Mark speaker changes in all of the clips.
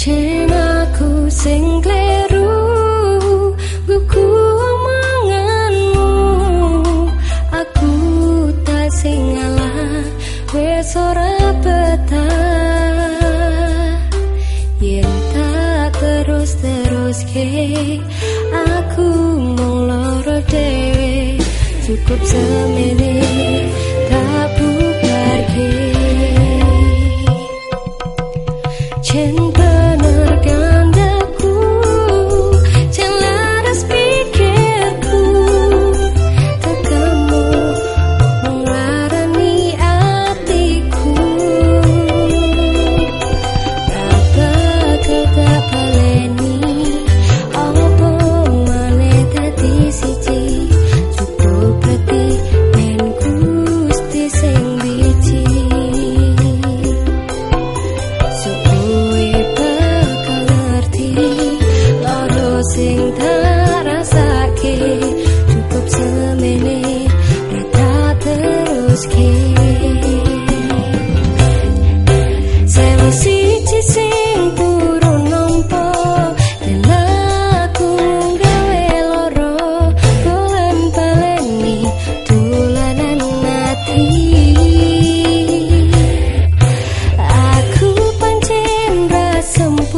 Speaker 1: Cen aku sing kleru Buku omonganmu. Aku tak sing ngalah Wes ora betah Yen tak terus-terus ke Aku mung loro dewe. Cukup semene tak bubarke Cinta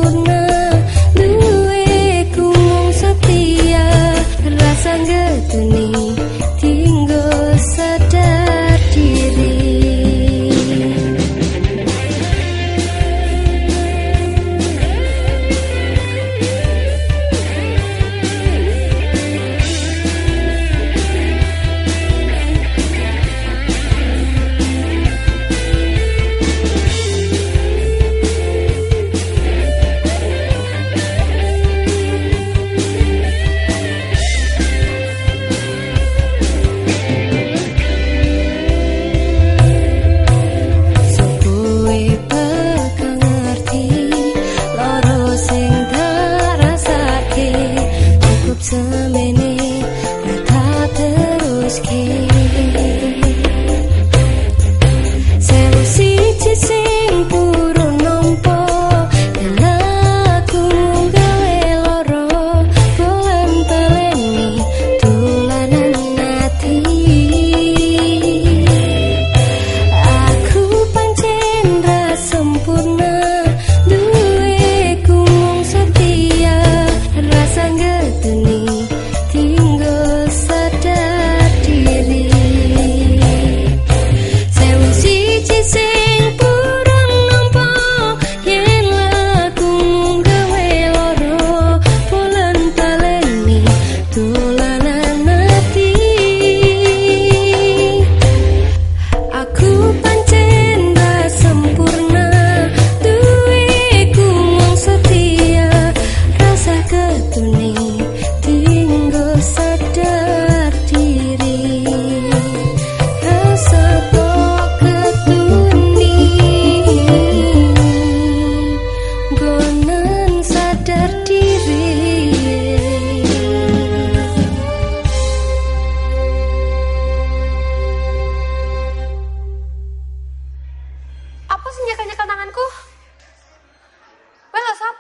Speaker 1: Good night.